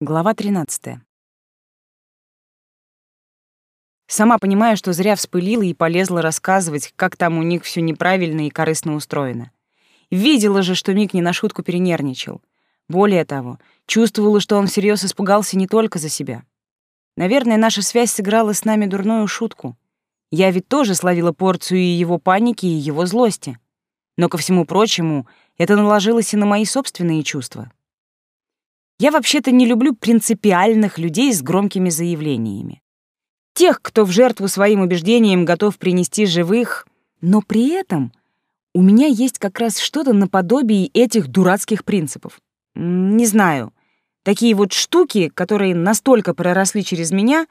Глава 13. Сама понимаю, что зря вспылила и полезла рассказывать, как там у них все неправильно и корыстно устроено. Видела же, что Мик не на шутку перенервничал. Более того, чувствовала, что он всерьез испугался не только за себя. Наверное, наша связь сыграла с нами дурную шутку. Я ведь тоже словила порцию и его паники, и его злости. Но, ко всему прочему, это наложилось и на мои собственные чувства. Я вообще-то не люблю принципиальных людей с громкими заявлениями. Тех, кто в жертву своим убеждениям готов принести живых, но при этом у меня есть как раз что-то наподобие этих дурацких принципов. Не знаю, такие вот штуки, которые настолько проросли через меня,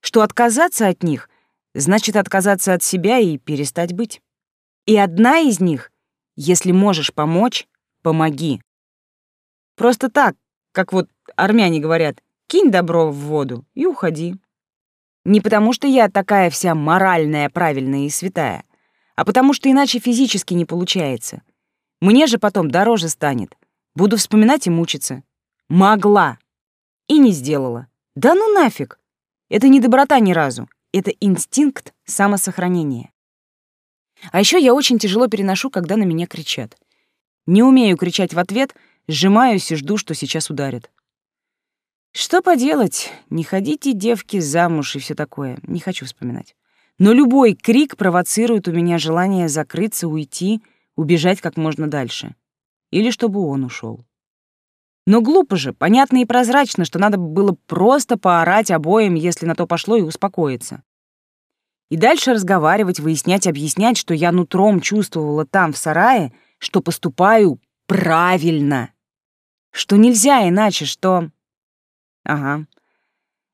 что отказаться от них значит отказаться от себя и перестать быть. И одна из них — если можешь помочь, помоги. Просто так, как вот армяне говорят, кинь добро в воду и уходи. Не потому что я такая вся моральная, правильная и святая, а потому что иначе физически не получается. Мне же потом дороже станет. Буду вспоминать и мучиться. Могла. И не сделала. Да ну нафиг. Это не доброта ни разу. Это инстинкт самосохранения. А еще я очень тяжело переношу, когда на меня кричат. Не умею кричать в ответ — Сжимаюсь и жду, что сейчас ударят. Что поделать? Не ходите, девки, замуж и все такое. Не хочу вспоминать. Но любой крик провоцирует у меня желание закрыться, уйти, убежать как можно дальше. Или чтобы он ушел. Но глупо же, понятно и прозрачно, что надо было просто поорать обоим, если на то пошло, и успокоиться. И дальше разговаривать, выяснять, объяснять, что я нутром чувствовала там, в сарае, что поступаю правильно. Что нельзя иначе, что... Ага.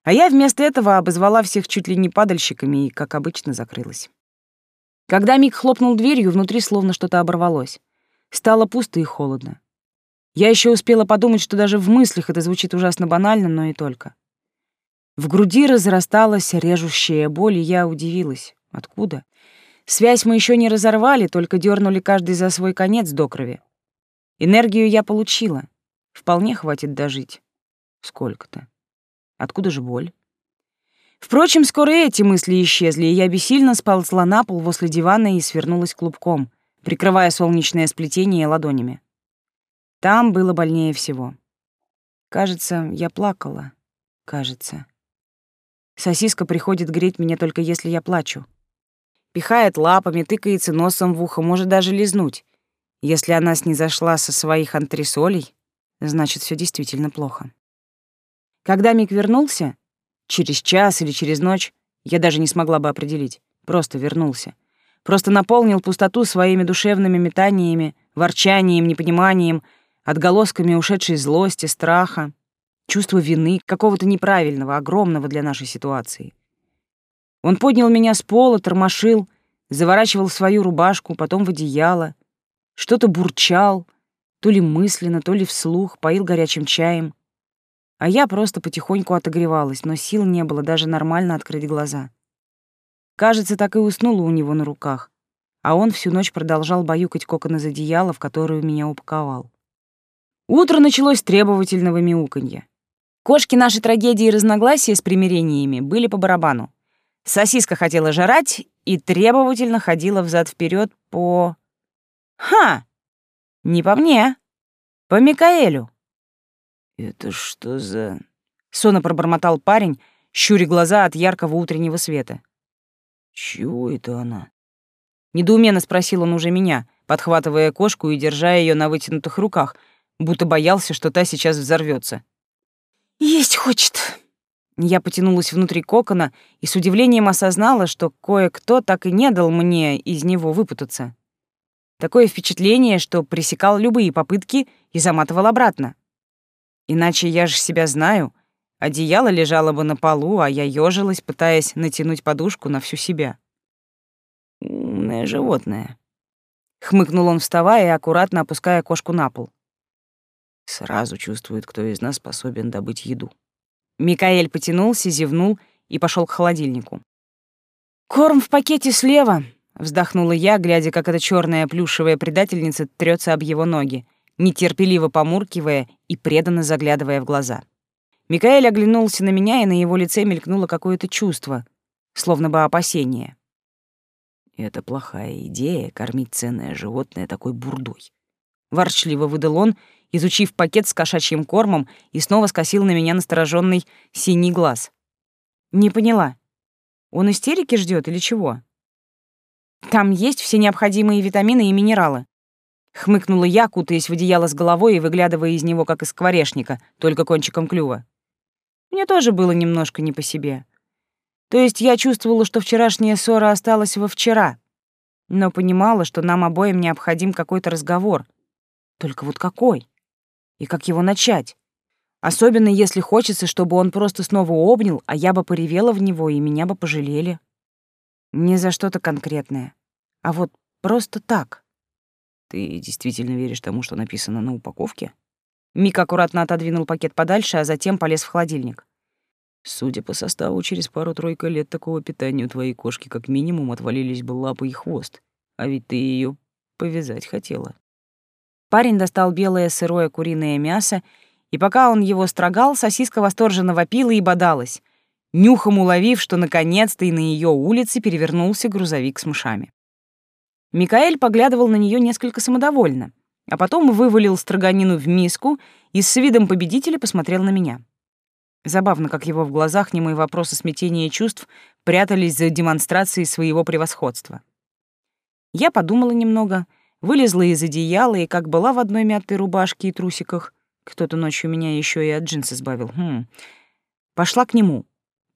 А я вместо этого обозвала всех чуть ли не падальщиками и, как обычно, закрылась. Когда Мик хлопнул дверью, внутри словно что-то оборвалось. Стало пусто и холодно. Я еще успела подумать, что даже в мыслях это звучит ужасно банально, но и только. В груди разрасталась режущая боль, и я удивилась. Откуда? Связь мы еще не разорвали, только дернули каждый за свой конец до крови. Энергию я получила. Вполне хватит дожить. Сколько-то. Откуда же боль? Впрочем, скоро эти мысли исчезли, и я бессильно сползла на пол возле дивана и свернулась клубком, прикрывая солнечное сплетение ладонями. Там было больнее всего. Кажется, я плакала. Кажется. Сосиска приходит греть меня только если я плачу. Пихает лапами, тыкается носом в ухо, может даже лизнуть. Если она снизошла со своих антресолей, значит, все действительно плохо. Когда Мик вернулся, через час или через ночь, я даже не смогла бы определить, просто вернулся. Просто наполнил пустоту своими душевными метаниями, ворчанием, непониманием, отголосками ушедшей злости, страха, чувства вины, какого-то неправильного, огромного для нашей ситуации. Он поднял меня с пола, тормошил, заворачивал в свою рубашку, потом в одеяло, что-то бурчал, то ли мысленно, то ли вслух, поил горячим чаем. А я просто потихоньку отогревалась, но сил не было даже нормально открыть глаза. Кажется, так и уснула у него на руках, а он всю ночь продолжал баюкать кокон из одеяла, в которую меня упаковал. Утро началось с требовательного мяуканья. Кошки нашей трагедии и разногласия с примирениями были по барабану. Сосиска хотела жрать и требовательно ходила взад вперед по... «Ха! Не по мне. По Микаэлю». «Это что за...» — сонно пробормотал парень, щуря глаза от яркого утреннего света. «Чего это она?» Недоуменно спросил он уже меня, подхватывая кошку и держа ее на вытянутых руках, будто боялся, что та сейчас взорвется. «Есть хочет». Я потянулась внутри кокона и с удивлением осознала, что кое-кто так и не дал мне из него выпутаться. Такое впечатление, что пресекал любые попытки и заматывал обратно. Иначе я же себя знаю. Одеяло лежало бы на полу, а я ёжилась, пытаясь натянуть подушку на всю себя. «Умное животное», — хмыкнул он, вставая и аккуратно опуская кошку на пол. Сразу чувствует, кто из нас способен добыть еду. Микаэль потянулся, зевнул и пошел к холодильнику. «Корм в пакете слева», Вздохнула я, глядя, как эта черная плюшевая предательница трется об его ноги, нетерпеливо помуркивая и преданно заглядывая в глаза. Микаэль оглянулся на меня, и на его лице мелькнуло какое-то чувство, словно бы опасение. «Это плохая идея — кормить ценное животное такой бурдой», — ворчливо выдал он, изучив пакет с кошачьим кормом и снова скосил на меня настороженный синий глаз. «Не поняла. Он истерики ждет или чего?» «Там есть все необходимые витамины и минералы», — хмыкнула я, кутаясь в одеяло с головой и выглядывая из него, как из скворечника, только кончиком клюва. Мне тоже было немножко не по себе. То есть я чувствовала, что вчерашняя ссора осталась во вчера, но понимала, что нам обоим необходим какой-то разговор. Только вот какой? И как его начать? Особенно если хочется, чтобы он просто снова обнял, а я бы поревела в него, и меня бы пожалели. Не за что-то конкретное, а вот просто так. Ты действительно веришь тому, что написано на упаковке? Мик аккуратно отодвинул пакет подальше, а затем полез в холодильник. Судя по составу, через пару-тройку лет такого питания у твоей кошки как минимум отвалились бы лапы и хвост. А ведь ты ее повязать хотела. Парень достал белое сырое куриное мясо, и пока он его строгал, сосиска восторженно вопила и бодалась, нюхом уловив, что наконец-то и на ее улице перевернулся грузовик с мышами. Микаэль поглядывал на нее несколько самодовольно, а потом вывалил строганину в миску и с видом победителя посмотрел на меня. Забавно, как его в глазах немые вопросы смятения чувств прятались за демонстрацией своего превосходства. Я подумала немного, вылезла из одеяла и, как была в одной мятой рубашке и трусиках, кто-то ночью меня еще и от джинс избавил, хм, пошла к нему,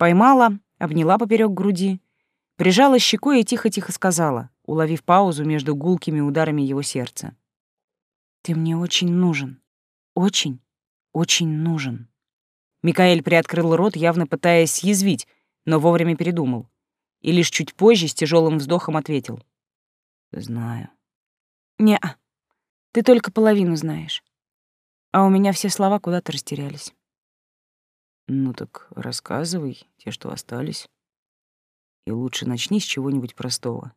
поймала, обняла поперек груди, прижала щекой и тихо-тихо сказала, уловив паузу между гулкими ударами его сердца. «Ты мне очень нужен. Очень, очень нужен». Микаэль приоткрыл рот, явно пытаясь съязвить, но вовремя передумал. И лишь чуть позже с тяжелым вздохом ответил. «Знаю». не -а. Ты только половину знаешь. А у меня все слова куда-то растерялись». «Ну так рассказывай те, что остались. И лучше начни с чего-нибудь простого,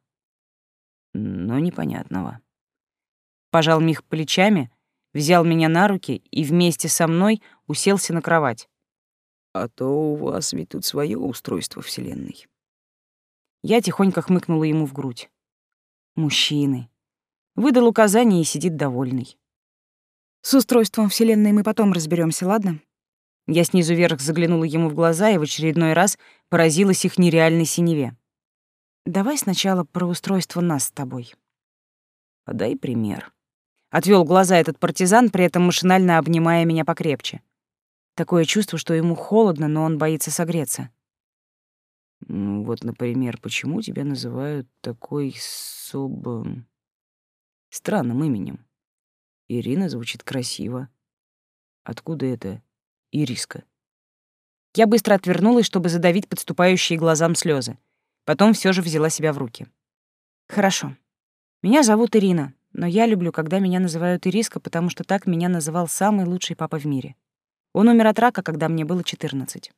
но непонятного». Пожал Мих плечами, взял меня на руки и вместе со мной уселся на кровать. А то у вас ведь тут свое устройство Вселенной. Я тихонько хмыкнула ему в грудь. Мужчины. Выдал указание и сидит довольный. С устройством Вселенной мы потом разберемся, ладно? Я снизу вверх заглянула ему в глаза и в очередной раз поразилась их нереальной синеве. Давай сначала про устройство нас с тобой. Подай пример. Отвел глаза этот партизан, при этом машинально обнимая меня покрепче. Такое чувство, что ему холодно, но он боится согреться. Ну, вот, например, почему тебя называют такой суб... странным именем? Ирина звучит красиво. Откуда это Ириска? Я быстро отвернулась, чтобы задавить подступающие глазам слезы. Потом все же взяла себя в руки. Хорошо. Меня зовут Ирина, но я люблю, когда меня называют Ириска, потому что так меня называл самый лучший папа в мире. Он умер от рака, когда мне было 14.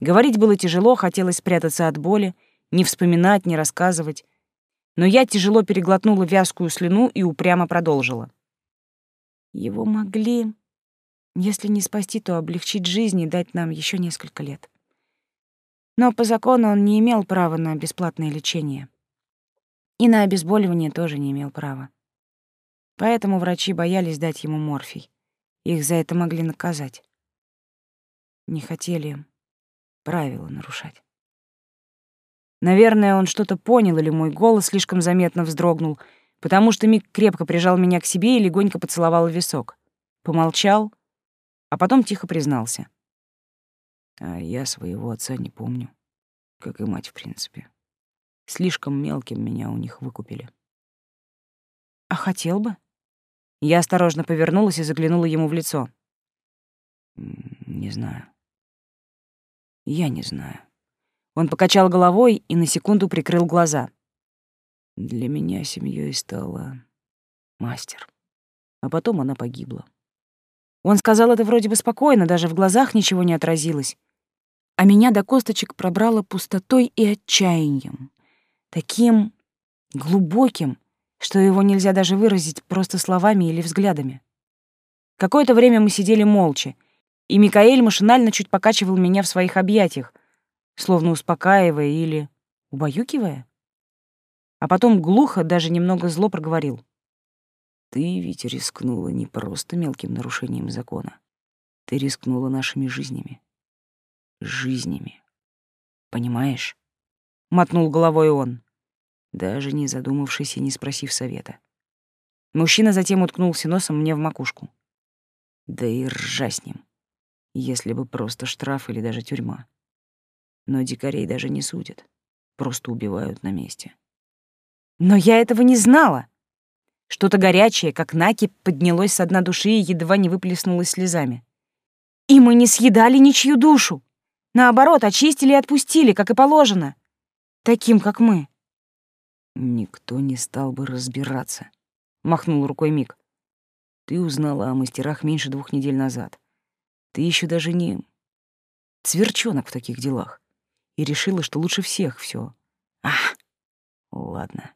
Говорить было тяжело, хотелось спрятаться от боли, не вспоминать, не рассказывать. Но я тяжело переглотнула вязкую слюну и упрямо продолжила. Его могли, если не спасти, то облегчить жизнь и дать нам еще несколько лет. Но по закону он не имел права на бесплатное лечение. И на обезболивание тоже не имел права. Поэтому врачи боялись дать ему морфий. Их за это могли наказать. Не хотели правила нарушать. Наверное, он что-то понял, или мой голос слишком заметно вздрогнул, потому что Мик крепко прижал меня к себе и легонько поцеловал в висок. Помолчал, а потом тихо признался. А я своего отца не помню, как и мать, в принципе. Слишком мелким меня у них выкупили. А хотел бы? Я осторожно повернулась и заглянула ему в лицо. «Не знаю. Я не знаю». Он покачал головой и на секунду прикрыл глаза. Для меня семьей стала мастер. А потом она погибла. Он сказал это вроде бы спокойно, даже в глазах ничего не отразилось. А меня до косточек пробрало пустотой и отчаянием. Таким глубоким, что его нельзя даже выразить просто словами или взглядами. Какое-то время мы сидели молча, и Микаэль машинально чуть покачивал меня в своих объятиях, словно успокаивая или убаюкивая. А потом глухо, даже немного зло проговорил. «Ты ведь рискнула не просто мелким нарушением закона. Ты рискнула нашими жизнями. Жизнями. Понимаешь?» Мотнул головой он, даже не задумавшись и не спросив совета. Мужчина затем уткнулся носом мне в макушку. Да и ржа с ним. Если бы просто штраф или даже тюрьма. Но дикарей даже не судят. Просто убивают на месте. Но я этого не знала. Что-то горячее, как накипь, поднялось с дна души и едва не выплеснулось слезами. И мы не съедали ничью душу. Наоборот, очистили и отпустили, как и положено. Таким, как мы. Никто не стал бы разбираться, — махнул рукой Мик. Ты узнала о мастерах меньше двух недель назад. Ты еще даже не сверчонок в таких делах. И решила, что лучше всех все. Ах, ладно.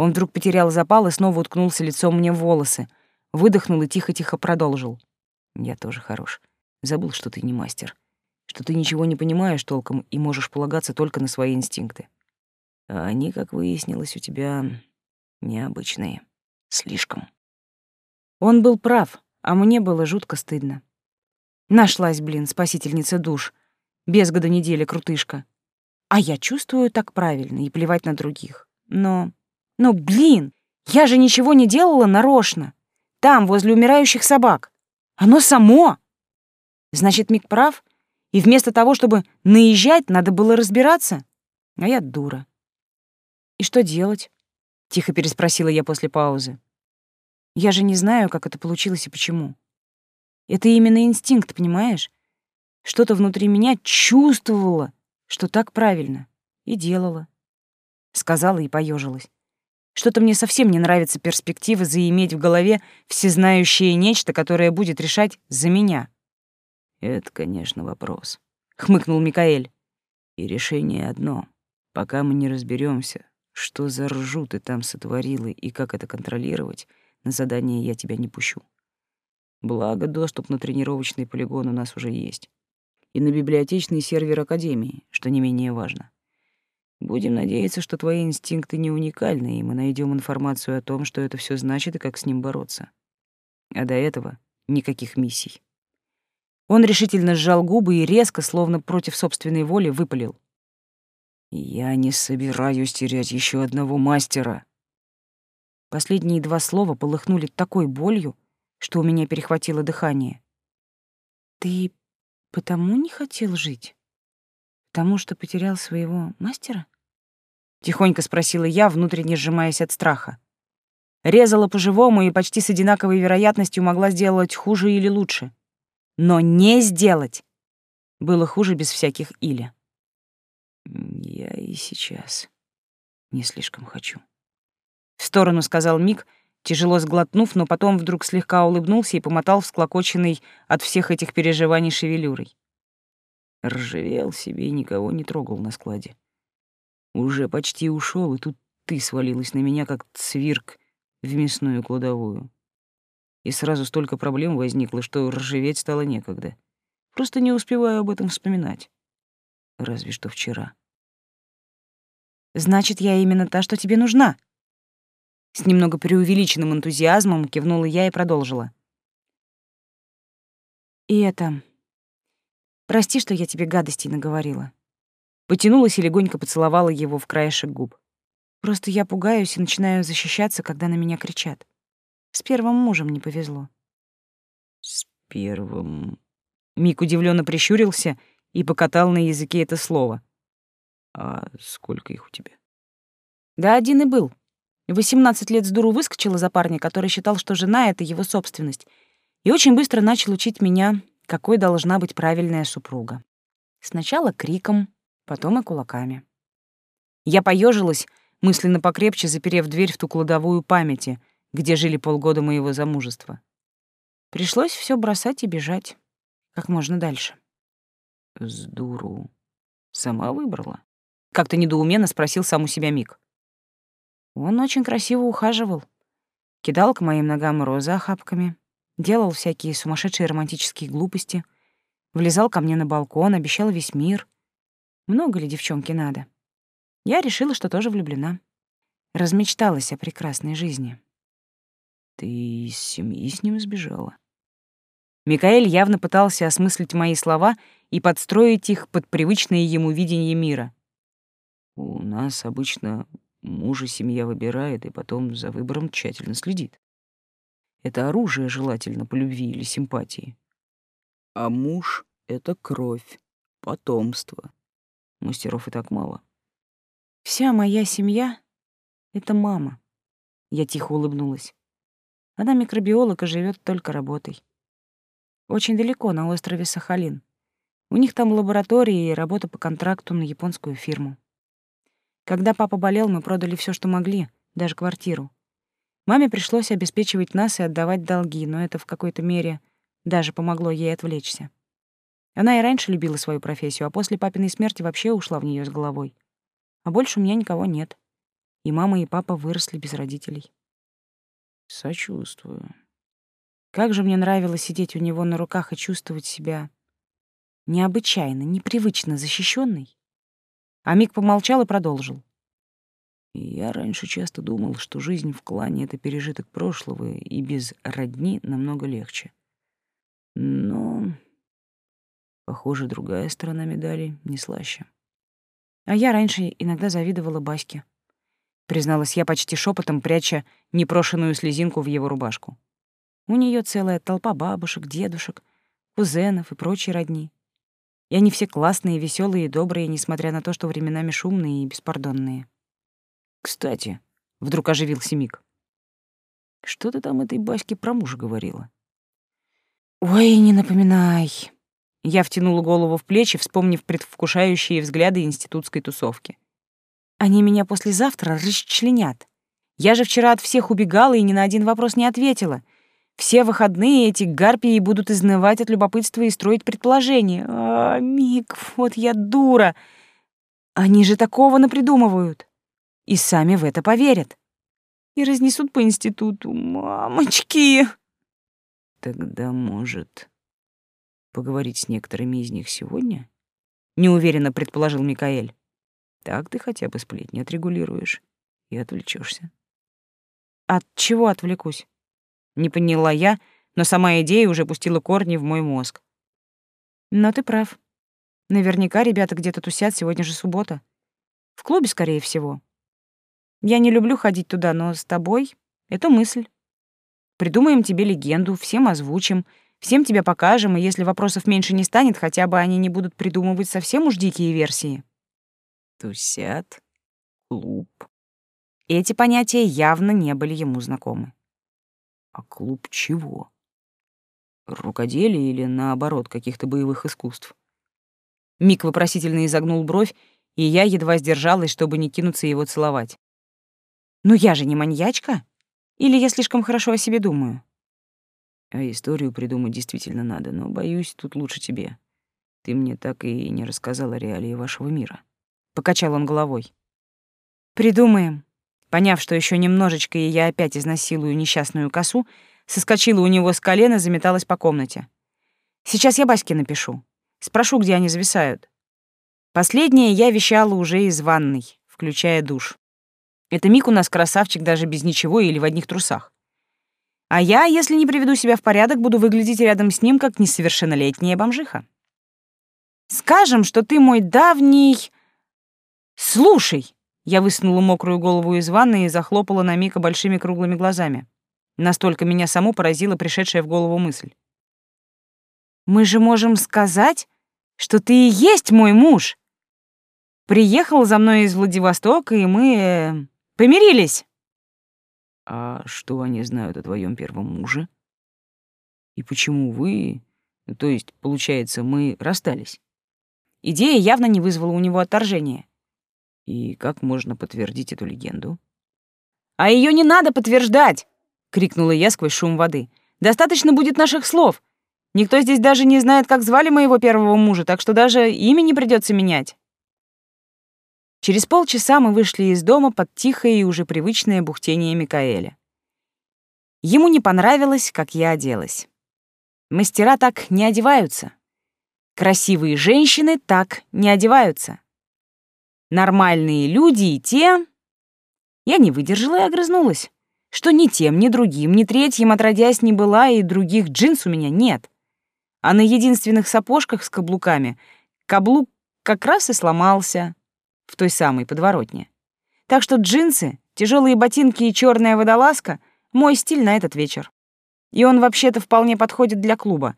Он вдруг потерял запал и снова уткнулся лицом мне в волосы, выдохнул и тихо-тихо продолжил. Я тоже хорош. Забыл, что ты не мастер, что ты ничего не понимаешь толком и можешь полагаться только на свои инстинкты. А они, как выяснилось, у тебя необычные. Слишком. Он был прав, а мне было жутко стыдно. Нашлась, блин, спасительница душ. Без года недели крутышка. А я чувствую так правильно и плевать на других. Но но, блин, я же ничего не делала нарочно. Там, возле умирающих собак. Оно само. Значит, Мик прав, и вместо того, чтобы наезжать, надо было разбираться. А я дура. И что делать? Тихо переспросила я после паузы. Я же не знаю, как это получилось и почему. Это именно инстинкт, понимаешь? Что-то внутри меня чувствовало, что так правильно, и делала. Сказала и поежилась. Что-то мне совсем не нравится перспектива заиметь в голове всезнающее нечто, которое будет решать за меня. Это, конечно, вопрос, хмыкнул Микаэль. И решение одно. Пока мы не разберемся, что за ржу ты там сотворила и как это контролировать, на задание я тебя не пущу. Благо, доступ на тренировочный полигон у нас уже есть. И на библиотечный сервер Академии, что не менее важно. Будем надеяться, что твои инстинкты не уникальны, и мы найдем информацию о том, что это все значит и как с ним бороться. А до этого никаких миссий. Он решительно сжал губы и резко, словно против собственной воли, выпалил. «Я не собираюсь терять еще одного мастера». Последние два слова полыхнули такой болью, что у меня перехватило дыхание. «Ты потому не хотел жить? Потому что потерял своего мастера?» Тихонько спросила я, внутренне сжимаясь от страха. Резала по-живому и почти с одинаковой вероятностью могла сделать хуже или лучше. Но не сделать было хуже без всяких «или». «Я и сейчас не слишком хочу», — в сторону сказал Мик, тяжело сглотнув, но потом вдруг слегка улыбнулся и помотал всклокоченный от всех этих переживаний шевелюрой. Ржавел себе и никого не трогал на складе. Уже почти ушел, и тут ты свалилась на меня, как цвирк в мясную кладовую. И сразу столько проблем возникло, что ржаветь стало некогда. Просто не успеваю об этом вспоминать. Разве что вчера. «Значит, я именно та, что тебе нужна?» С немного преувеличенным энтузиазмом кивнула я и продолжила. «И это... Прости, что я тебе гадостей наговорила потянулась и легонько поцеловала его в краешек губ. Просто я пугаюсь и начинаю защищаться, когда на меня кричат. С первым мужем не повезло. С первым... Мик удивленно прищурился и покатал на языке это слово. А сколько их у тебя? Да один и был. Восемнадцать лет с дуру выскочила за парня, который считал, что жена — это его собственность, и очень быстро начал учить меня, какой должна быть правильная супруга. Сначала криком, потом и кулаками. Я поежилась, мысленно покрепче заперев дверь в ту кладовую памяти, где жили полгода моего замужества. Пришлось все бросать и бежать как можно дальше. С дуру. Сама выбрала? Как-то недоуменно спросил сам у себя Мик. Он очень красиво ухаживал. Кидал к моим ногам розы охапками. делал всякие сумасшедшие романтические глупости, влезал ко мне на балкон, обещал весь мир. Много ли девчонке надо? Я решила, что тоже влюблена. Размечталась о прекрасной жизни. Ты из семьи с ним сбежала? Микаэль явно пытался осмыслить мои слова и подстроить их под привычное ему видение мира. У нас обычно мужа семья выбирает и потом за выбором тщательно следит. Это оружие желательно по любви или симпатии. А муж — это кровь, потомство. Мастеров и так мало. Вся моя семья — это мама. Я тихо улыбнулась. Она микробиолог и живет только работой. Очень далеко, на острове Сахалин. У них там лаборатория и работа по контракту на японскую фирму. Когда папа болел, мы продали все, что могли, даже квартиру. Маме пришлось обеспечивать нас и отдавать долги, но это в какой-то мере даже помогло ей отвлечься. Она и раньше любила свою профессию, а после папиной смерти вообще ушла в нее с головой. А больше у меня никого нет. И мама, и папа выросли без родителей. Сочувствую. Как же мне нравилось сидеть у него на руках и чувствовать себя необычайно, непривычно защищенной. А Мик помолчал и продолжил. Я раньше часто думал, что жизнь в клане — это пережиток прошлого, и без родни намного легче. Но, похоже, другая сторона медали не слаще. А я раньше иногда завидовала Баське. Призналась я почти шепотом, пряча непрошенную слезинку в его рубашку. У нее целая толпа бабушек, дедушек, кузенов и прочей родни. И они все классные, веселые и добрые, несмотря на то, что временами шумные и беспардонные. «Кстати», — вдруг оживился Мик, — «что ты там этой Баське про мужа говорила?» «Ой, не напоминай». Я втянула голову в плечи, вспомнив предвкушающие взгляды институтской тусовки. «Они меня послезавтра расчленят. Я же вчера от всех убегала и ни на один вопрос не ответила. Все выходные эти гарпии будут изнывать от любопытства и строить предположения. А, Мик, вот я дура. Они же такого напридумывают. И сами в это поверят. И разнесут по институту. Мамочки! Тогда, может, поговорить с некоторыми из них сегодня? Неуверенно предположил Микаэль. Так ты хотя бы сплетни отрегулируешь и отвлечешься. От чего отвлекусь? Не поняла я, но сама идея уже пустила корни в мой мозг. Но ты прав. Наверняка ребята где-то тусят, сегодня же суббота. В клубе, скорее всего. Я не люблю ходить туда, но с тобой — это мысль. Придумаем тебе легенду, всем озвучим, всем тебя покажем, и если вопросов меньше не станет, хотя бы они не будут придумывать совсем уж дикие версии. Тусят, клуб. Эти понятия явно не были ему знакомы. А клуб чего? Рукоделия или, наоборот, каких-то боевых искусств? Мик вопросительно изогнул бровь, и я едва сдержалась, чтобы не кинуться его целовать. «Ну я же не маньячка? Или я слишком хорошо о себе думаю?» А историю придумать действительно надо, но, боюсь, тут лучше тебе. Ты мне так и не рассказала реалии вашего мира. Покачал он головой. «Придумаем. Поняв, что еще немножечко, и я опять изнасилую несчастную косу, соскочила у него с колена, заметалась по комнате. «Сейчас я Баське напишу. Спрошу, где они зависают». Последнее я вещала уже из ванной, включая душ. Это Мик у нас красавчик даже без ничего или в одних трусах. А я, если не приведу себя в порядок, буду выглядеть рядом с ним как несовершеннолетняя бомжиха. Скажем, что ты мой давний... Слушай, я высунула мокрую голову из ванны и захлопала на Мика большими круглыми глазами. Настолько меня саму поразила пришедшая в голову мысль. «Мы же можем сказать, что ты и есть мой муж. Приехал за мной из Владивостока, и мы... Э, помирились». «А что они знают о твоем первом муже? И почему вы... То есть, получается, мы расстались?» Идея явно не вызвала у него отторжения. И как можно подтвердить эту легенду? А ее не надо подтверждать, крикнула я сквозь шум воды. Достаточно будет наших слов. Никто здесь даже не знает, как звали моего первого мужа, так что даже имя не придется менять. Через полчаса мы вышли из дома под тихое и уже привычное бухтение Микаэля. Ему не понравилось, как я оделась. Мастера так не одеваются. Красивые женщины так не одеваются. Нормальные люди и те... Я не выдержала и огрызнулась, что ни тем, ни другим, ни третьим отродясь не была, и других джинс у меня нет. А на единственных сапожках с каблуками каблук как раз и сломался в той самой подворотне. Так что джинсы, тяжелые ботинки и черная водолазка — мой стиль на этот вечер. И он вообще-то вполне подходит для клуба.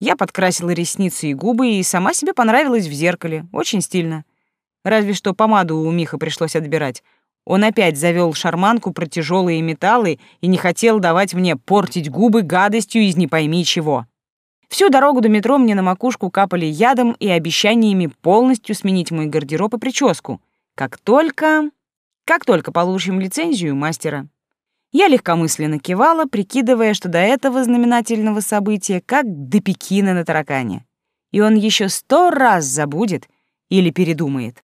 Я подкрасила ресницы и губы и сама себе понравилась в зеркале. Очень стильно. Разве что помаду у Миха пришлось отбирать. Он опять завел шарманку про тяжелые металлы и не хотел давать мне портить губы гадостью из не пойми чего. Всю дорогу до метро мне на макушку капали ядом и обещаниями полностью сменить мой гардероб и прическу. Как только... Как только получим лицензию мастера. Я легкомысленно кивала, прикидывая, что до этого знаменательного события как до Пекина на таракане. И он еще сто раз забудет или передумает.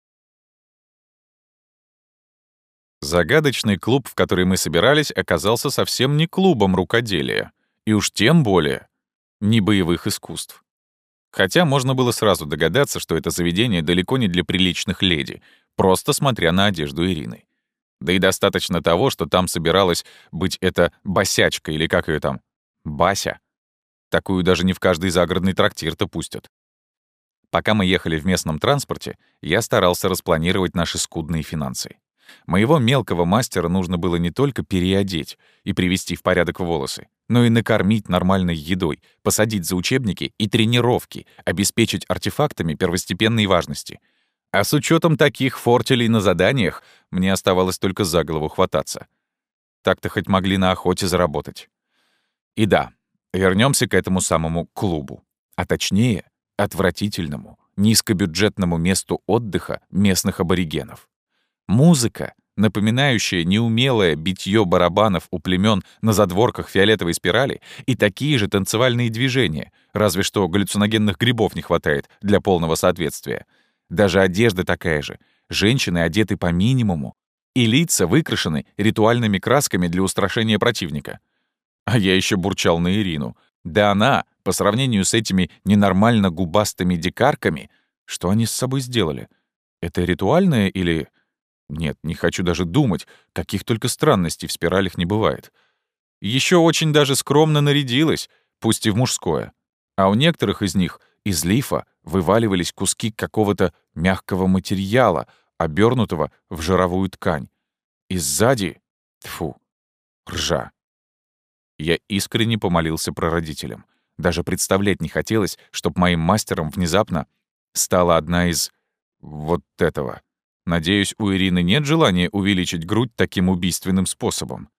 Загадочный клуб, в который мы собирались, оказался совсем не клубом рукоделия. И уж тем более ни боевых искусств. Хотя можно было сразу догадаться, что это заведение далеко не для приличных леди, просто смотря на одежду Ирины. Да и достаточно того, что там собиралась быть эта босячка или как ее там, Бася. Такую даже не в каждый загородный трактир-то пустят. Пока мы ехали в местном транспорте, я старался распланировать наши скудные финансы. Моего мелкого мастера нужно было не только переодеть и привести в порядок волосы, но и накормить нормальной едой, посадить за учебники и тренировки, обеспечить артефактами первостепенной важности. А с учетом таких фортелей на заданиях мне оставалось только за голову хвататься. Так-то хоть могли на охоте заработать. И да, вернемся к этому самому клубу. А точнее, отвратительному, низкобюджетному месту отдыха местных аборигенов. Музыка, напоминающая неумелое битье барабанов у племен на задворках фиолетовой спирали, и такие же танцевальные движения, разве что галлюциногенных грибов не хватает для полного соответствия. Даже одежда такая же. Женщины одеты по минимуму, и лица выкрашены ритуальными красками для устрашения противника. А я еще бурчал на Ирину. Да она, по сравнению с этими ненормально губастыми дикарками, что они с собой сделали? Это ритуальное или нет, не хочу даже думать, каких только странностей в спиралях не бывает. Еще очень даже скромно нарядилась, пусть и в мужское. А у некоторых из них из лифа вываливались куски какого-то мягкого материала, обернутого в жировую ткань. И сзади... Тфу, ржа. Я искренне помолился прародителям. Даже представлять не хотелось, чтоб моим мастером внезапно стала одна из... вот этого. Надеюсь, у Ирины нет желания увеличить грудь таким убийственным способом.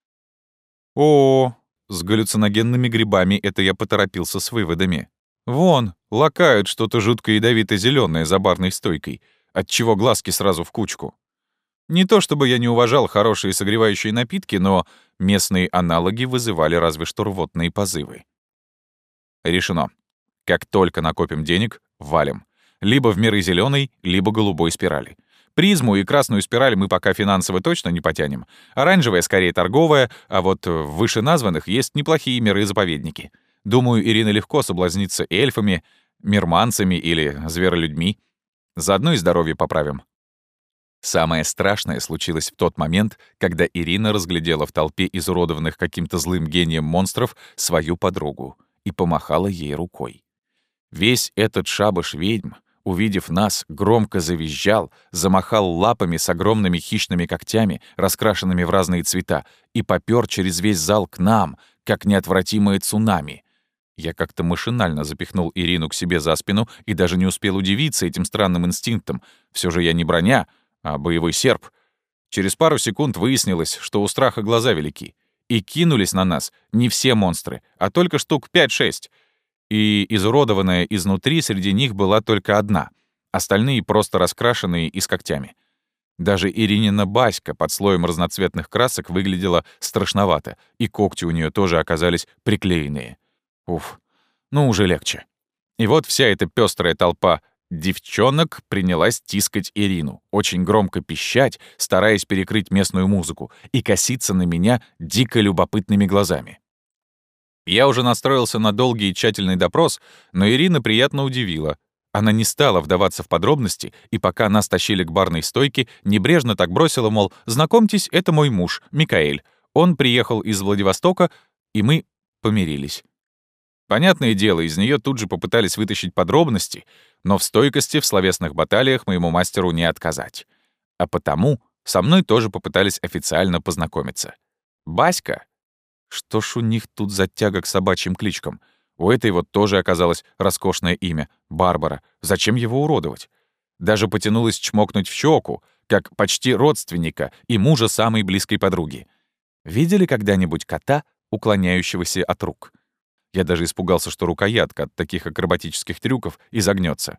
О, с галлюциногенными грибами это я поторопился с выводами. Вон, лакают что-то жутко ядовито зеленое за барной стойкой, отчего глазки сразу в кучку. Не то чтобы я не уважал хорошие согревающие напитки, но местные аналоги вызывали разве что рвотные позывы. Решено. Как только накопим денег, валим. Либо в миры зеленой, либо голубой спирали. Призму и красную спираль мы пока финансово точно не потянем. Оранжевая скорее торговая, а вот в вышеназванных есть неплохие миры-заповедники. Думаю, Ирина легко соблазнится эльфами, мирманцами или зверолюдьми. Заодно и здоровье поправим. Самое страшное случилось в тот момент, когда Ирина разглядела в толпе изуродованных каким-то злым гением монстров свою подругу и помахала ей рукой. Весь этот шабаш ведьм увидев нас, громко завизжал, замахал лапами с огромными хищными когтями, раскрашенными в разные цвета, и попёр через весь зал к нам, как неотвратимое цунами. Я как-то машинально запихнул Ирину к себе за спину и даже не успел удивиться этим странным инстинктом. Все же я не броня, а боевой серп. Через пару секунд выяснилось, что у страха глаза велики. И кинулись на нас не все монстры, а только штук 5-6 — и изуродованная изнутри среди них была только одна, остальные просто раскрашенные и с когтями. Даже Иринина Баська под слоем разноцветных красок выглядела страшновато, и когти у нее тоже оказались приклеенные. Уф, ну уже легче. И вот вся эта пестрая толпа девчонок принялась тискать Ирину, очень громко пищать, стараясь перекрыть местную музыку, и коситься на меня дико любопытными глазами. Я уже настроился на долгий и тщательный допрос, но Ирина приятно удивила. Она не стала вдаваться в подробности, и пока нас тащили к барной стойке, небрежно так бросила, мол, «Знакомьтесь, это мой муж, Микаэль. Он приехал из Владивостока, и мы помирились». Понятное дело, из нее тут же попытались вытащить подробности, но в стойкости в словесных баталиях моему мастеру не отказать. А потому со мной тоже попытались официально познакомиться. Баська? Что ж у них тут за тяга к собачьим кличкам? У этой вот тоже оказалось роскошное имя — Барбара. Зачем его уродовать? Даже потянулась чмокнуть в щеку, как почти родственника и мужа самой близкой подруги. Видели когда-нибудь кота, уклоняющегося от рук? Я даже испугался, что рукоятка от таких акробатических трюков изогнется.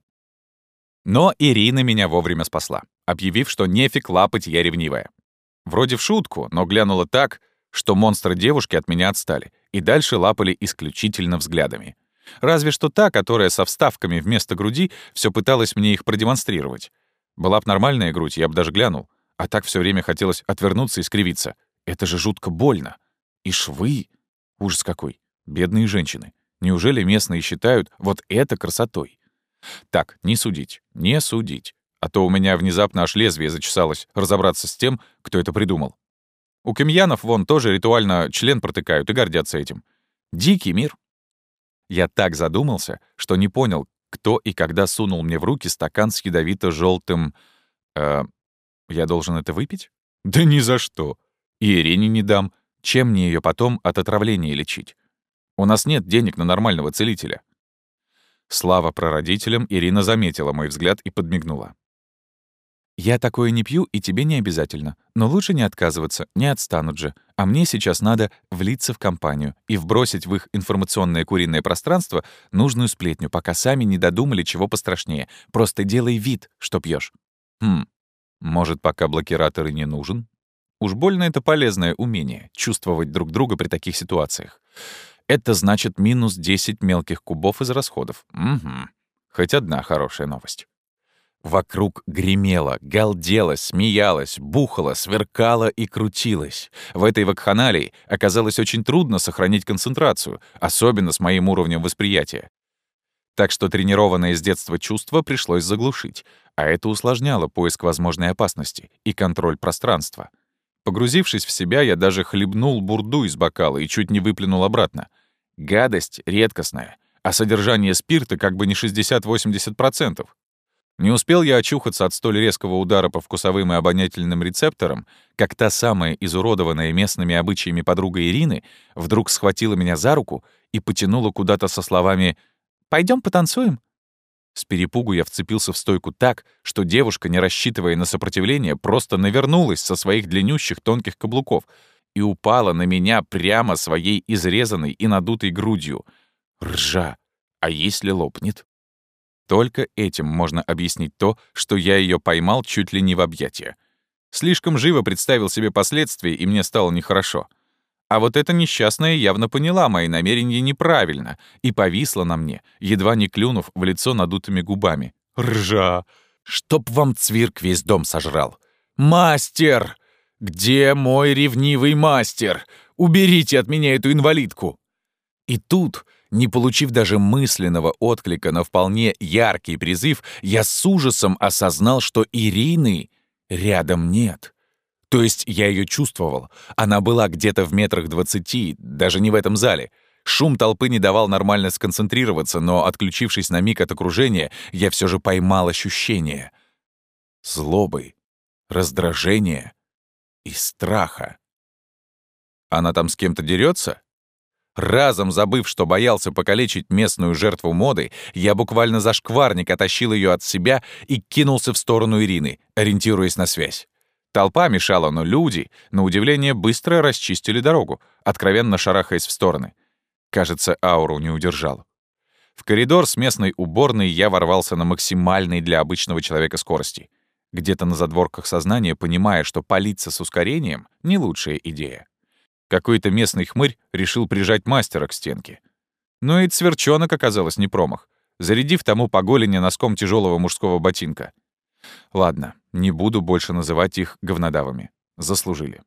Но Ирина меня вовремя спасла, объявив, что нефиг лапать я ревнивая. Вроде в шутку, но глянула так, что монстры девушки от меня отстали и дальше лапали исключительно взглядами. Разве что та, которая со вставками вместо груди, все пыталась мне их продемонстрировать. Была б нормальная грудь, я бы даже глянул. А так все время хотелось отвернуться и скривиться. Это же жутко больно. И швы. Ужас какой. Бедные женщины. Неужели местные считают вот это красотой? Так, не судить, не судить. А то у меня внезапно аж лезвие зачесалось разобраться с тем, кто это придумал. У кемьянов вон тоже ритуально член протыкают и гордятся этим. Дикий мир. Я так задумался, что не понял, кто и когда сунул мне в руки стакан с ядовито желтым Э, я должен это выпить? Да ни за что. И Ирине не дам. Чем мне ее потом от отравления лечить? У нас нет денег на нормального целителя». Слава прародителям, Ирина заметила мой взгляд и подмигнула. «Я такое не пью, и тебе не обязательно. Но лучше не отказываться, не отстанут же. А мне сейчас надо влиться в компанию и вбросить в их информационное куриное пространство нужную сплетню, пока сами не додумали чего пострашнее. Просто делай вид, что пьешь. Хм, может, пока блокиратор и не нужен? Уж больно это полезное умение — чувствовать друг друга при таких ситуациях. Это значит минус 10 мелких кубов из расходов. Угу. Хоть одна хорошая новость. Вокруг гремело, галдело, смеялось, бухало, сверкало и крутилось. В этой вакханалии оказалось очень трудно сохранить концентрацию, особенно с моим уровнем восприятия. Так что тренированное с детства чувство пришлось заглушить, а это усложняло поиск возможной опасности и контроль пространства — Погрузившись в себя, я даже хлебнул бурду из бокала и чуть не выплюнул обратно. Гадость редкостная, а содержание спирта как бы не 60-80%. Не успел я очухаться от столь резкого удара по вкусовым и обонятельным рецепторам, как та самая изуродованная местными обычаями подруга Ирины вдруг схватила меня за руку и потянула куда-то со словами «Пойдем потанцуем?» С перепугу я вцепился в стойку так, что девушка, не рассчитывая на сопротивление, просто навернулась со своих длиннющих тонких каблуков и упала на меня прямо своей изрезанной и надутой грудью. Ржа! А если лопнет? Только этим можно объяснить то, что я ее поймал чуть ли не в объятия. Слишком живо представил себе последствия, и мне стало нехорошо. А вот эта несчастная явно поняла мои намерения неправильно и повисла на мне, едва не клюнув в лицо надутыми губами. «Ржа! Чтоб вам цвирк весь дом сожрал! Мастер! Где мой ревнивый мастер? Уберите от меня эту инвалидку!» И тут, не получив даже мысленного отклика на вполне яркий призыв, я с ужасом осознал, что Ирины рядом нет. То есть я ее чувствовал. Она была где-то в метрах двадцати, даже не в этом зале. Шум толпы не давал нормально сконцентрироваться, но, отключившись на миг от окружения, я все же поймал ощущение. Злобы, раздражения и страха. Она там с кем-то дерется? Разом забыв, что боялся покалечить местную жертву моды, я буквально за шкварник оттащил ее от себя и кинулся в сторону Ирины, ориентируясь на связь. Толпа мешала, но люди, на удивление, быстро расчистили дорогу, откровенно шарахаясь в стороны. Кажется, ауру не удержал. В коридор с местной уборной я ворвался на максимальной для обычного человека скорости. Где-то на задворках сознания, понимая, что палиться с ускорением — не лучшая идея. Какой-то местный хмырь решил прижать мастера к стенке. Но и сверчонок оказалось не промах, зарядив тому по голени носком тяжелого мужского ботинка — Ладно, не буду больше называть их говнодавами. Заслужили.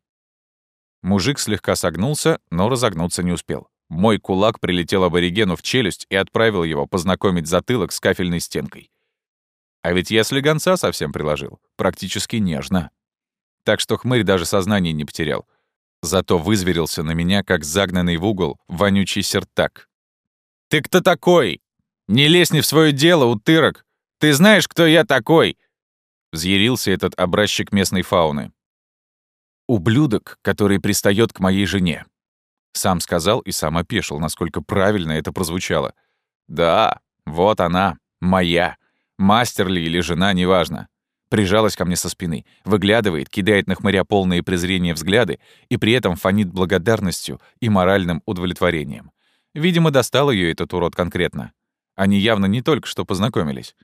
Мужик слегка согнулся, но разогнуться не успел. Мой кулак прилетел аборигену в челюсть и отправил его познакомить затылок с кафельной стенкой. А ведь я слегонца совсем приложил, практически нежно. Так что хмырь даже сознание не потерял. Зато вызверился на меня, как загнанный в угол вонючий сертак. «Ты кто такой? Не лезь не в свое дело, утырок! Ты знаешь, кто я такой?» Взъярился этот образчик местной фауны. «Ублюдок, который пристает к моей жене». Сам сказал и сам опешил, насколько правильно это прозвучало. «Да, вот она, моя. Мастер ли или жена, неважно. Прижалась ко мне со спины, выглядывает, кидает на хмыря полные презрения взгляды и при этом фонит благодарностью и моральным удовлетворением. Видимо, достал ее этот урод конкретно. Они явно не только что познакомились.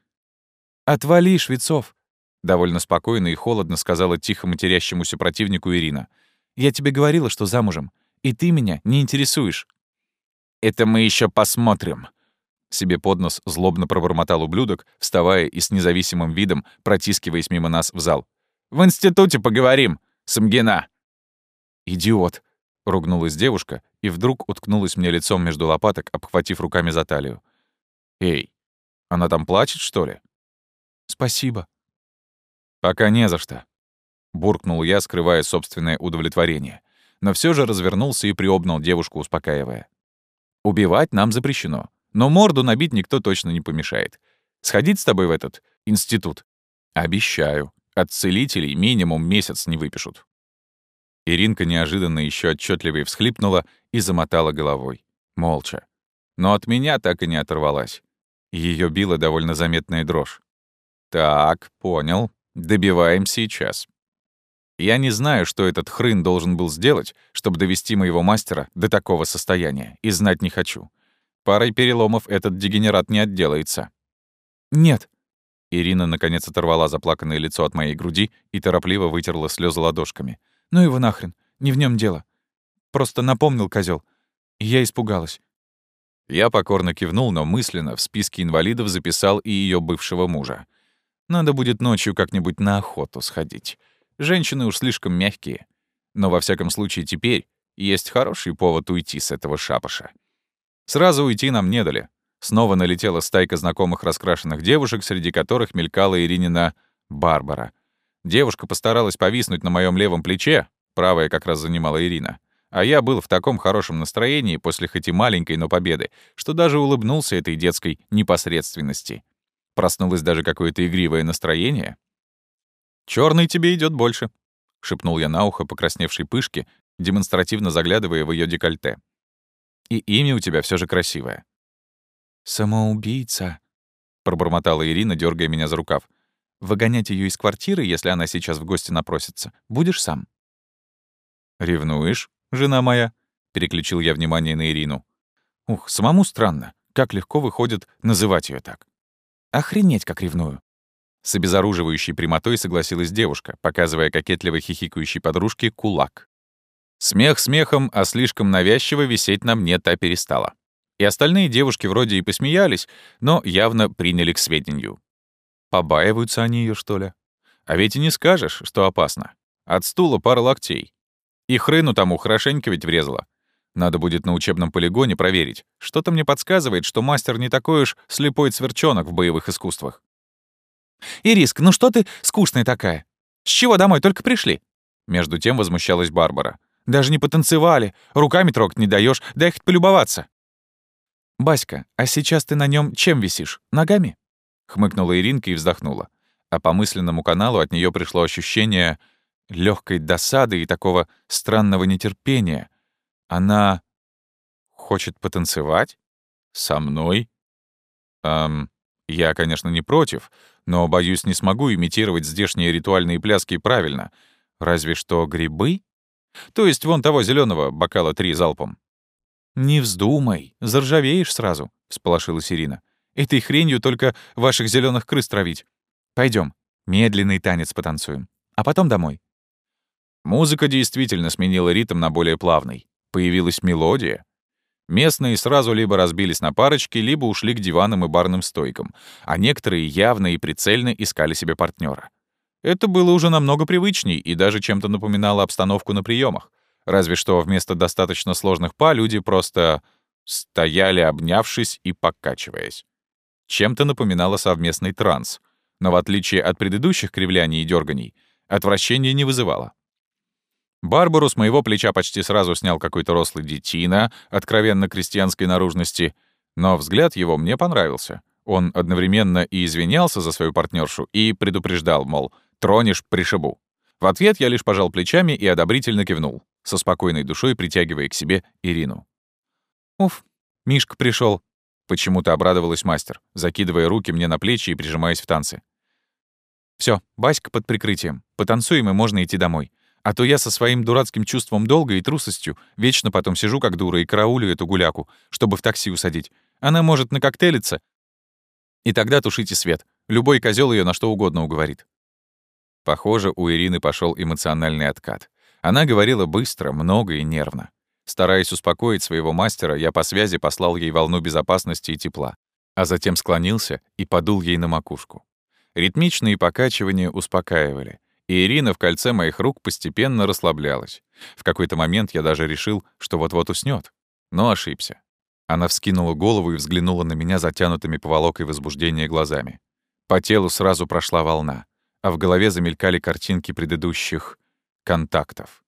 «Отвали, Швецов!» — довольно спокойно и холодно сказала тихо матерящемуся противнику Ирина. «Я тебе говорила, что замужем, и ты меня не интересуешь». «Это мы еще посмотрим», себе под нос злобно пробормотал ублюдок, вставая и с независимым видом протискиваясь мимо нас в зал. «В институте поговорим, Самгина!» «Идиот!» — ругнулась девушка и вдруг уткнулась мне лицом между лопаток, обхватив руками за талию. «Эй, она там плачет, что ли?» «Спасибо». «Пока не за что», — буркнул я, скрывая собственное удовлетворение, но все же развернулся и приобнял девушку, успокаивая. «Убивать нам запрещено. Но морду набить никто точно не помешает. Сходить с тобой в этот институт? Обещаю. От целителей минимум месяц не выпишут. Иринка неожиданно еще отчетливее всхлипнула и замотала головой. Молча. Но от меня так и не оторвалась. Ее била довольно заметная дрожь. «Так, понял. Добиваем сейчас». Я не знаю, что этот хрын должен был сделать, чтобы довести моего мастера до такого состояния, и знать не хочу. Парой переломов этот дегенерат не отделается. «Нет». Ирина наконец оторвала заплаканное лицо от моей груди и торопливо вытерла слезы ладошками. «Ну его нахрен, не в нем дело. Просто напомнил козел. Я испугалась. Я покорно кивнул, но мысленно в списке инвалидов записал и ее бывшего мужа. Надо будет ночью как-нибудь на охоту сходить. Женщины уж слишком мягкие. Но во всяком случае теперь есть хороший повод уйти с этого шапоша. Сразу уйти нам не дали. Снова налетела стайка знакомых раскрашенных девушек, среди которых мелькала Иринина Барбара. Девушка постаралась повиснуть на моем левом плече, правая как раз занимала Ирина. А я был в таком хорошем настроении после хоть и маленькой, но победы, что даже улыбнулся этой детской непосредственности. Проснулось даже какое-то игривое настроение. Черный тебе идет больше», — шепнул я на ухо покрасневшей пышке, демонстративно заглядывая в ее декольте. И имя у тебя все же красивое». «Самоубийца», — пробормотала Ирина, дергая меня за рукав. «Выгонять ее из квартиры, если она сейчас в гости напросится, будешь сам». «Ревнуешь, жена моя?» — переключил я внимание на Ирину. «Ух, самому странно, как легко выходит называть ее так. Охренеть, как ревную». С обезоруживающей прямотой согласилась девушка, показывая кокетливо хихикающей подружке кулак. Смех смехом, а слишком навязчиво висеть на мне та перестала. И остальные девушки вроде и посмеялись, но явно приняли к сведению. Побаиваются они ее, что ли? А ведь и не скажешь, что опасно. От стула пара локтей. И хрыну тому хорошенько ведь врезала. Надо будет на учебном полигоне проверить. Что-то мне подсказывает, что мастер не такой уж слепой цверчонок в боевых искусствах. «Ириск, ну что ты скучная такая? С чего домой только пришли?» Между тем возмущалась Барбара. Даже не потанцевали, руками трогать не даешь, дай хоть полюбоваться. «Баська, а сейчас ты на нем чем висишь? Ногами?» — хмыкнула Иринка и вздохнула. А по мысленному каналу от нее пришло ощущение легкой досады и такого странного нетерпения. Она хочет потанцевать? Со мной? Эм, я, конечно, не против, но, боюсь, не смогу имитировать здешние ритуальные пляски правильно. Разве что грибы? То есть вон того зеленого бокала три залпом. «Не вздумай, заржавеешь сразу», — всполошилась Ирина. «Этой хренью только ваших зеленых крыс травить. Пойдем, медленный танец потанцуем, а потом домой». Музыка действительно сменила ритм на более плавный. Появилась мелодия. Местные сразу либо разбились на парочки, либо ушли к диванам и барным стойкам, а некоторые явно и прицельно искали себе партнера. Это было уже намного привычней и даже чем-то напоминало обстановку на приемах. Разве что вместо достаточно сложных па люди просто стояли, обнявшись и покачиваясь. Чем-то напоминало совместный транс, но в отличие от предыдущих кривляний и дерганий, отвращения не вызывало. Барбару с моего плеча почти сразу снял какой-то рослый детина, откровенно крестьянской наружности, но взгляд его мне понравился. Он одновременно и извинялся за свою партнершу и предупреждал, мол, тронешь — пришибу. В ответ я лишь пожал плечами и одобрительно кивнул, со спокойной душой притягивая к себе Ирину. «Уф, Мишка пришел, почему-то обрадовалась мастер, закидывая руки мне на плечи и прижимаясь в танцы. Все, Баська под прикрытием. Потанцуем, и можно идти домой. А то я со своим дурацким чувством долга и трусостью вечно потом сижу как дура и караулю эту гуляку, чтобы в такси усадить. Она может накоктейлиться, и тогда тушите свет. Любой козел ее на что угодно уговорит. Похоже, у Ирины пошел эмоциональный откат. Она говорила быстро, много и нервно. Стараясь успокоить своего мастера, я по связи послал ей волну безопасности и тепла, а затем склонился и подул ей на макушку. Ритмичные покачивания успокаивали, и Ирина в кольце моих рук постепенно расслаблялась. В какой-то момент я даже решил, что вот-вот уснет, но ошибся. Она вскинула голову и взглянула на меня затянутыми поволокой возбуждения глазами. По телу сразу прошла волна а в голове замелькали картинки предыдущих контактов.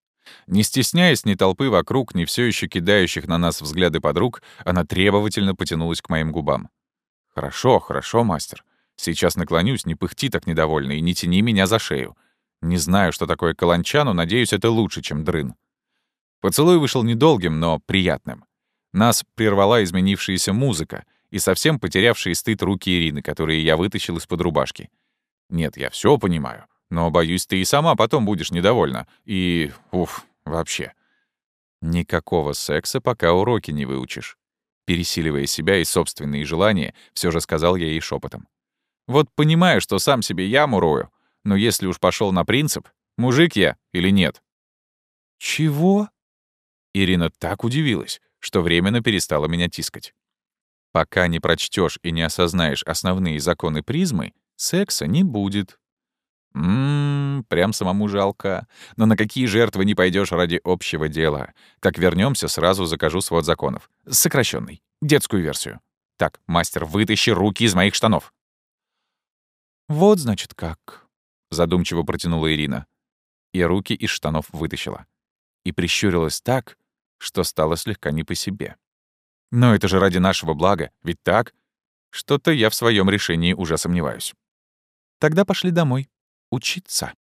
Не стесняясь ни толпы вокруг, ни все еще кидающих на нас взгляды подруг, она требовательно потянулась к моим губам. «Хорошо, хорошо, мастер. Сейчас наклонюсь, не пыхти так недовольно и не тяни меня за шею. Не знаю, что такое каланча, но надеюсь, это лучше, чем дрын». Поцелуй вышел недолгим, но приятным. Нас прервала изменившаяся музыка и совсем потерявшие стыд руки Ирины, которые я вытащил из-под рубашки — нет, я все понимаю. Но, боюсь, ты и сама потом будешь недовольна. И, уф, вообще. Никакого секса, пока уроки не выучишь. Пересиливая себя и собственные желания, все же сказал я ей шепотом. Вот понимаю, что сам себе яму рою, но если уж пошел на принцип, мужик я или нет? Чего? Ирина так удивилась, что временно перестала меня тискать. Пока не прочтешь и не осознаешь основные законы призмы, Секса не будет. Ммм, прям самому жалко. Но на какие жертвы не пойдешь ради общего дела? Как вернемся, сразу закажу свод законов. Сокращенный, детскую версию. Так, мастер, вытащи руки из моих штанов. Вот, значит, как. Задумчиво протянула Ирина. И руки из штанов вытащила. И прищурилась так, что стало слегка не по себе. Но это же ради нашего блага, ведь так? Что-то я в своем решении уже сомневаюсь. Тогда пошли домой. Учиться.